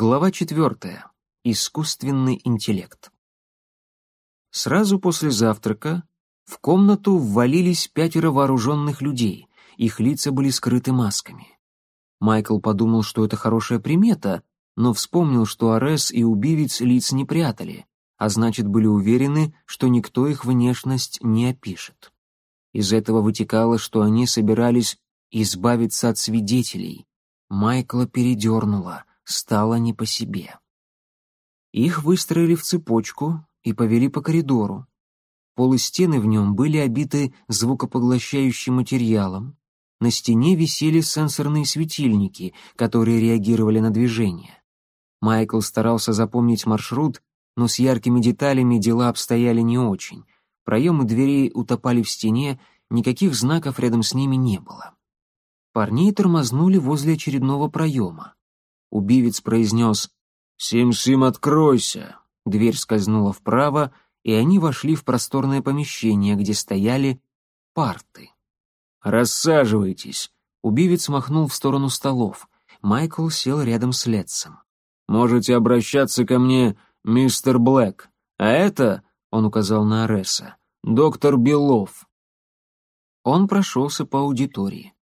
Глава четвертая. Искусственный интеллект. Сразу после завтрака в комнату ввалились пятеро вооруженных людей, их лица были скрыты масками. Майкл подумал, что это хорошая примета, но вспомнил, что Арес и убивец лиц не прятали, а значит, были уверены, что никто их внешность не опишет. Из этого вытекало, что они собирались избавиться от свидетелей. Майкла передернуло — стало не по себе. Их выстроили в цепочку и повели по коридору. Пол и стены в нем были обиты звукопоглощающим материалом. На стене висели сенсорные светильники, которые реагировали на движение. Майкл старался запомнить маршрут, но с яркими деталями дела обстояли не очень. Проемы дверей утопали в стене, никаких знаков рядом с ними не было. Парней тормознули возле очередного проема. Убивец произнес «Сим-Сим, откройся!» Дверь скользнула вправо, и они вошли в просторное помещение, где стояли парты. «Рассаживайтесь!» Убивец махнул в сторону столов. Майкл сел рядом с Летсом. «Можете обращаться ко мне, мистер Блэк. А это, — он указал на Ареса, — доктор Белов». Он прошелся по аудитории.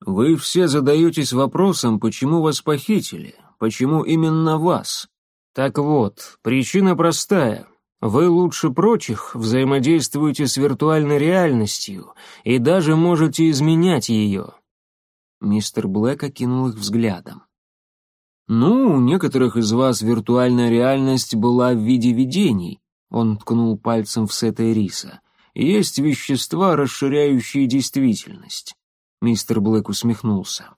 Вы все задаетесь вопросом, почему вас похитили, почему именно вас. Так вот, причина простая. Вы лучше прочих взаимодействуете с виртуальной реальностью и даже можете изменять ее. Мистер Блэк окинул их взглядом. «Ну, у некоторых из вас виртуальная реальность была в виде видений», он ткнул пальцем в Сета Риса. «Есть вещества, расширяющие действительность. Мистер Блэк усмехнулся.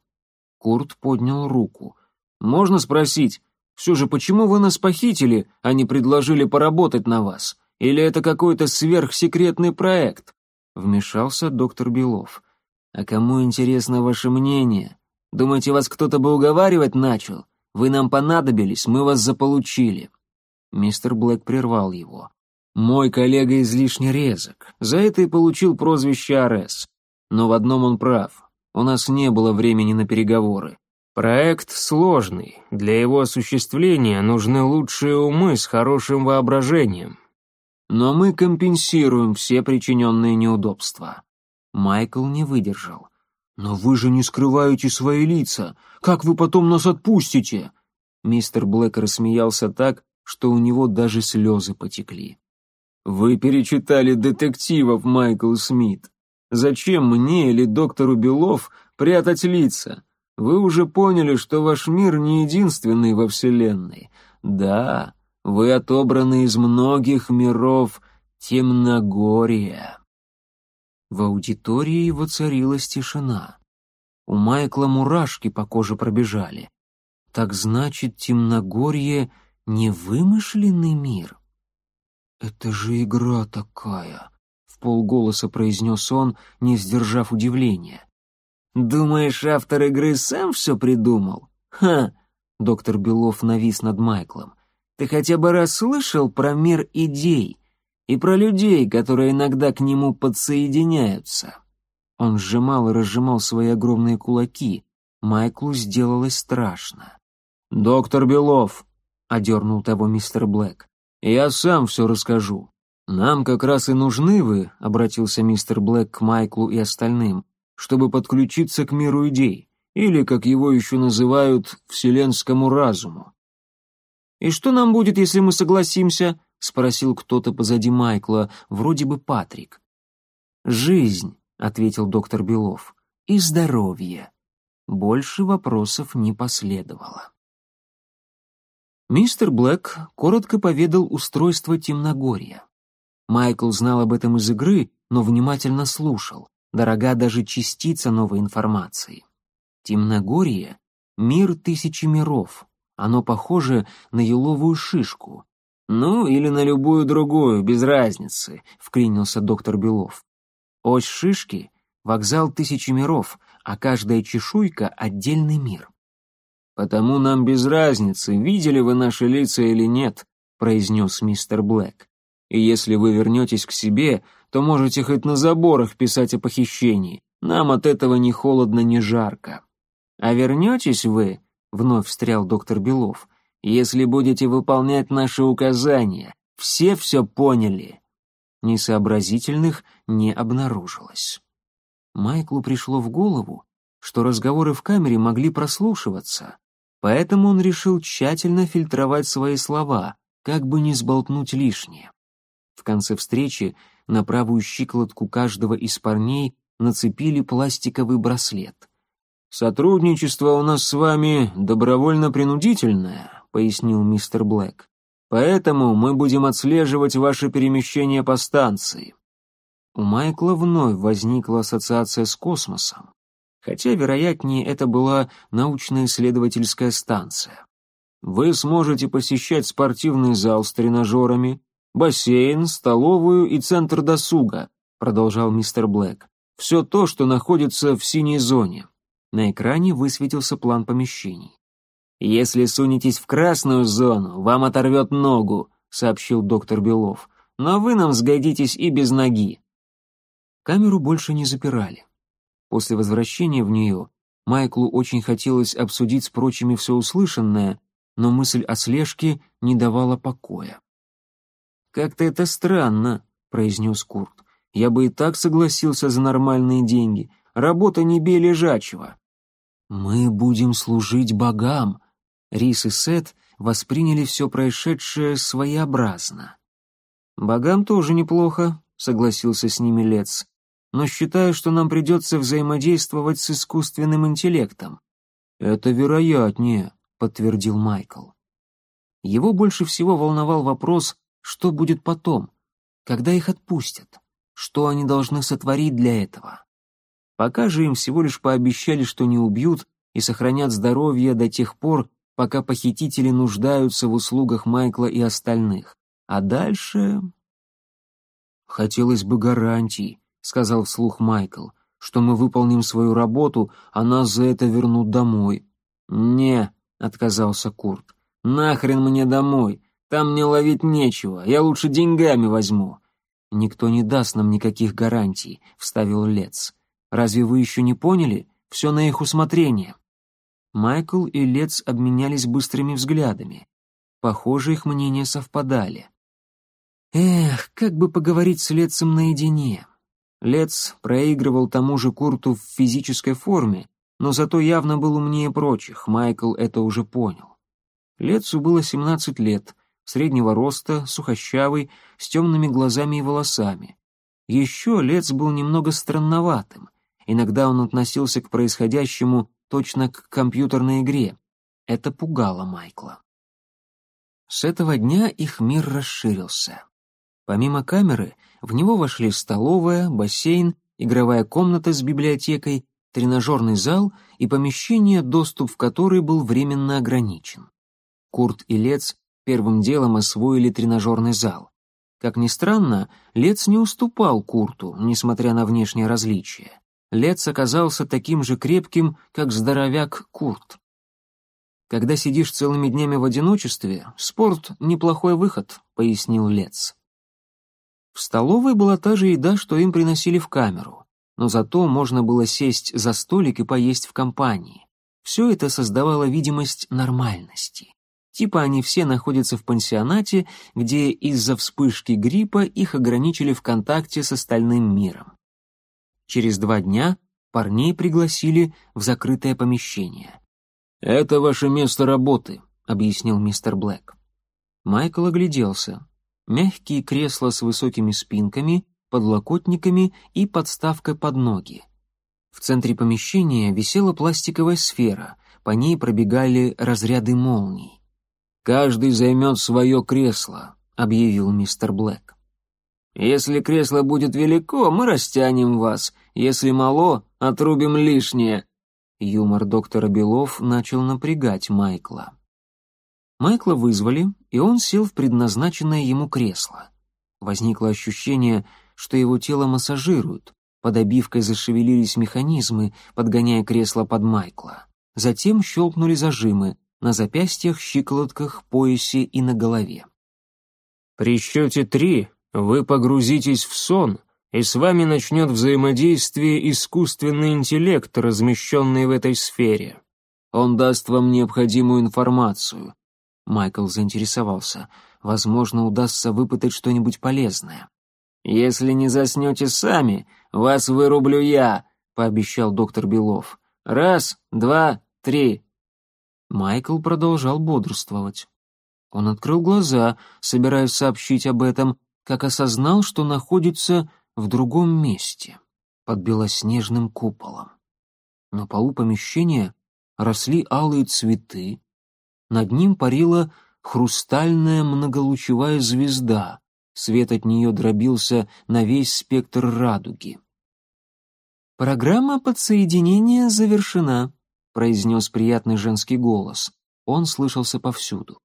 Курт поднял руку. «Можно спросить, все же почему вы нас похитили, а не предложили поработать на вас? Или это какой-то сверхсекретный проект?» Вмешался доктор Белов. «А кому интересно ваше мнение? Думаете, вас кто-то бы уговаривать начал? Вы нам понадобились, мы вас заполучили». Мистер Блэк прервал его. «Мой коллега излишне резок. За это и получил прозвище Арес. Но в одном он прав. У нас не было времени на переговоры. Проект сложный. Для его осуществления нужны лучшие умы с хорошим воображением. Но мы компенсируем все причиненные неудобства. Майкл не выдержал. «Но вы же не скрываете свои лица. Как вы потом нас отпустите?» Мистер Блэк рассмеялся так, что у него даже слезы потекли. «Вы перечитали детективов, Майкл Смит. Зачем мне или доктору Белов прятать лица? Вы уже поняли, что ваш мир не единственный во Вселенной. Да, вы отобраны из многих миров Темногория. В аудитории воцарилась тишина. У Майкла мурашки по коже пробежали. Так значит, Темногорье — не вымышленный мир? Это же игра такая полголоса произнес он, не сдержав удивления. «Думаешь, автор игры сам все придумал? Ха!» Доктор Белов навис над Майклом. «Ты хотя бы раз слышал про мир идей и про людей, которые иногда к нему подсоединяются?» Он сжимал и разжимал свои огромные кулаки. Майклу сделалось страшно. «Доктор Белов», — одернул того мистер Блэк, — «я сам все расскажу. «Нам как раз и нужны вы», — обратился мистер Блэк к Майклу и остальным, «чтобы подключиться к миру идей, или, как его еще называют, вселенскому разуму». «И что нам будет, если мы согласимся?» — спросил кто-то позади Майкла, вроде бы Патрик. «Жизнь», — ответил доктор Белов, — «и здоровье». Больше вопросов не последовало. Мистер Блэк коротко поведал устройство Темногорья. Майкл знал об этом из игры, но внимательно слушал. Дорога даже частица новой информации. Темногорье — мир тысячи миров. Оно похоже на еловую шишку. «Ну, или на любую другую, без разницы», — вклинился доктор Белов. «Ось шишки — вокзал тысячи миров, а каждая чешуйка — отдельный мир». «Потому нам без разницы, видели вы наши лица или нет», — произнес мистер Блэк. И если вы вернетесь к себе, то можете хоть на заборах писать о похищении. Нам от этого ни холодно, ни жарко. А вернетесь вы, — вновь встрял доктор Белов. «Если будете выполнять наши указания, все все поняли». Несообразительных не обнаружилось. Майклу пришло в голову, что разговоры в камере могли прослушиваться, поэтому он решил тщательно фильтровать свои слова, как бы не сболтнуть лишнее. В конце встречи на правую щиколотку каждого из парней нацепили пластиковый браслет. «Сотрудничество у нас с вами добровольно-принудительное», — пояснил мистер Блэк. «Поэтому мы будем отслеживать ваше перемещение по станции». У Майкла вновь возникла ассоциация с космосом, хотя, вероятнее, это была научно-исследовательская станция. Вы сможете посещать спортивный зал с тренажерами, бассейн, столовую и центр досуга, продолжал мистер Блэк. Все то, что находится в синей зоне. На экране высветился план помещений. «Если сунетесь в красную зону, вам оторвет ногу», — сообщил доктор Белов. «Но вы нам сгодитесь и без ноги». Камеру больше не запирали. После возвращения в нее Майклу очень хотелось обсудить с прочими все услышанное, но мысль о слежке не давала покоя. «Как-то это странно», — произнес Курт. «Я бы и так согласился за нормальные деньги. Работа не бей лежачего». «Мы будем служить богам», — Рис и Сет восприняли все происшедшее своеобразно. «Богам тоже неплохо», — согласился с ними Лец. «но считаю, что нам придется взаимодействовать с искусственным интеллектом». «Это вероятнее», подтвердил Майкл. Его больше всего волновал вопрос, что будет потом, когда их отпустят, что они должны сотворить для этого. Пока же им всего лишь пообещали, что не убьют и сохранят здоровье до тех пор, пока похитители нуждаются в услугах Майкла и остальных. А дальше... «Хотелось бы гарантий», — сказал вслух Майкл, «что мы выполним свою работу, а нас за это вернут домой». «Не», отказался Курт. «Нахрен мне домой? Там мне ловить нечего, я лучше деньгами возьму». «Никто не даст нам никаких гарантий», — вставил Лец. «Разве вы еще не поняли? Все на их усмотрение». Майкл и Лец обменялись быстрыми взглядами. Похоже, их мнения совпадали. Эх, как бы поговорить с Лецем наедине. Лец проигрывал тому же Курту в физической форме, но зато явно был умнее прочих, Майкл это уже понял. Летцу было 17 лет, среднего роста, сухощавый, с темными глазами и волосами. Еще Лец был немного странноватым. Иногда он относился к происходящему точно к компьютерной игре. Это пугало Майкла. С этого дня их мир расширился. Помимо камеры, в него вошли столовая, бассейн, игровая комната с библиотекой тренажерный зал и помещение, доступ в который был временно ограничен. Курт и Лец первым делом освоили тренажерный зал. Как ни странно, Лец не уступал Курту, несмотря на внешнее различие. Лец оказался таким же крепким, как здоровяк Курт. «Когда сидишь целыми днями в одиночестве, спорт — неплохой выход», — пояснил Лец. В столовой была та же еда, что им приносили в камеру но зато можно было сесть за столик и поесть в компании. Все это создавало видимость нормальности. Типа они все находятся в пансионате, где из-за вспышки гриппа их ограничили в контакте с остальным миром. Через два дня парней пригласили в закрытое помещение. «Это ваше место работы», — объяснил мистер Блэк. Майкл огляделся. Мягкие кресла с высокими спинками подлокотниками и подставкой под ноги. В центре помещения висела пластиковая сфера, по ней пробегали разряды молний. «Каждый займет свое кресло», — объявил мистер Блэк. «Если кресло будет велико, мы растянем вас. Если мало, отрубим лишнее». Юмор доктора Белов начал напрягать Майкла. Майкла вызвали, и он сел в предназначенное ему кресло. Возникло ощущение, что его тело массажируют. Под обивкой зашевелились механизмы, подгоняя кресло под Майкла. Затем щелкнули зажимы на запястьях, щиколотках, поясе и на голове. «При счете три вы погрузитесь в сон», и с вами начнет взаимодействие искусственный интеллект, размещенный в этой сфере. Он даст вам необходимую информацию». Майкл заинтересовался. «Возможно, удастся выпытать что-нибудь полезное». «Если не заснете сами, вас вырублю я», — пообещал доктор Белов. «Раз, два, три». Майкл продолжал бодрствовать. Он открыл глаза, собираясь сообщить об этом, как осознал, что находится в другом месте, под белоснежным куполом. На полу помещения росли алые цветы, над ним парила хрустальная многолучевая звезда, свет от нее дробился на весь спектр радуги. «Программа подсоединения завершена», — произнес приятный женский голос. Он слышался повсюду.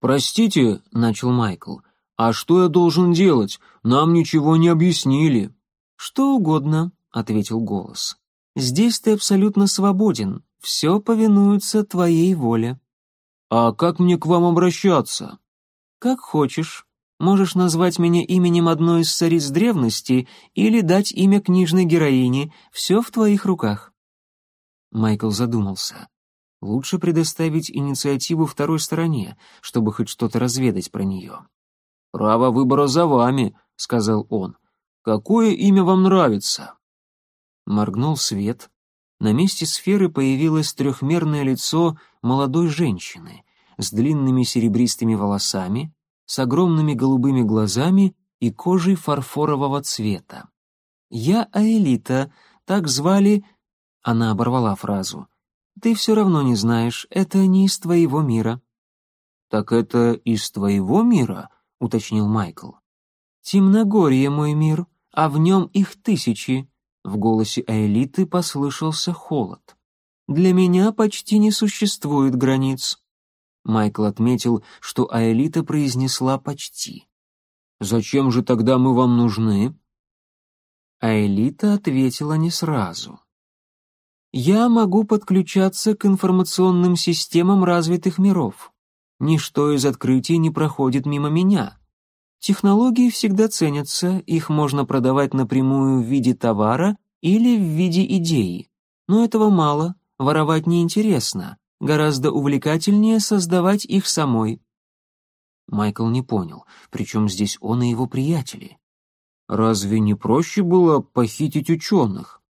«Простите», — начал Майкл, — «а что я должен делать? Нам ничего не объяснили». «Что угодно», — ответил голос. «Здесь ты абсолютно свободен, все повинуется твоей воле». «А как мне к вам обращаться?» «Как хочешь. Можешь назвать меня именем одной из цариц древности или дать имя книжной героини. Все в твоих руках». Майкл задумался. Лучше предоставить инициативу второй стороне, чтобы хоть что-то разведать про нее. «Право выбора за вами», — сказал он. «Какое имя вам нравится?» Моргнул свет. На месте сферы появилось трехмерное лицо молодой женщины с длинными серебристыми волосами, с огромными голубыми глазами и кожей фарфорового цвета. «Я Аэлита, так звали...» Она оборвала фразу. Ты все равно не знаешь, это не из твоего мира». «Так это из твоего мира?» — уточнил Майкл. «Темногорье мой мир, а в нем их тысячи». В голосе Аэлиты послышался холод. «Для меня почти не существует границ». Майкл отметил, что Аэлита произнесла «почти». «Зачем же тогда мы вам нужны?» Аэлита ответила не сразу я могу подключаться к информационным системам развитых миров. Ничто из открытий не проходит мимо меня. Технологии всегда ценятся, их можно продавать напрямую в виде товара или в виде идеи. Но этого мало, воровать неинтересно, гораздо увлекательнее создавать их самой. Майкл не понял, причем здесь он и его приятели. Разве не проще было похитить ученых?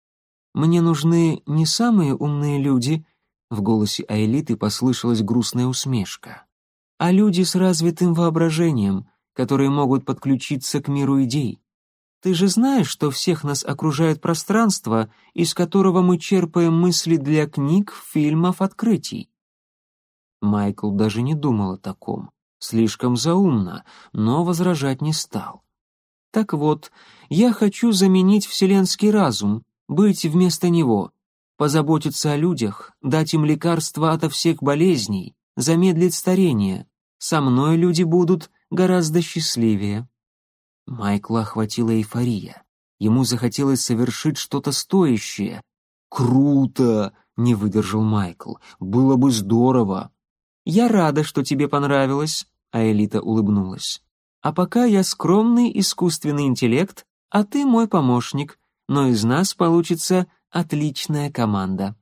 Мне нужны не самые умные люди, в голосе Айлиты послышалась грустная усмешка, а люди с развитым воображением, которые могут подключиться к миру идей. Ты же знаешь, что всех нас окружает пространство, из которого мы черпаем мысли для книг, фильмов, открытий. Майкл даже не думал о таком. Слишком заумно, но возражать не стал. Так вот, я хочу заменить вселенский разум, быть вместо него, позаботиться о людях, дать им лекарства ото всех болезней, замедлить старение. Со мной люди будут гораздо счастливее». Майкла охватила эйфория. Ему захотелось совершить что-то стоящее. «Круто!» — не выдержал Майкл. «Было бы здорово!» «Я рада, что тебе понравилось», — а Элита улыбнулась. «А пока я скромный искусственный интеллект, а ты мой помощник но из нас получится отличная команда.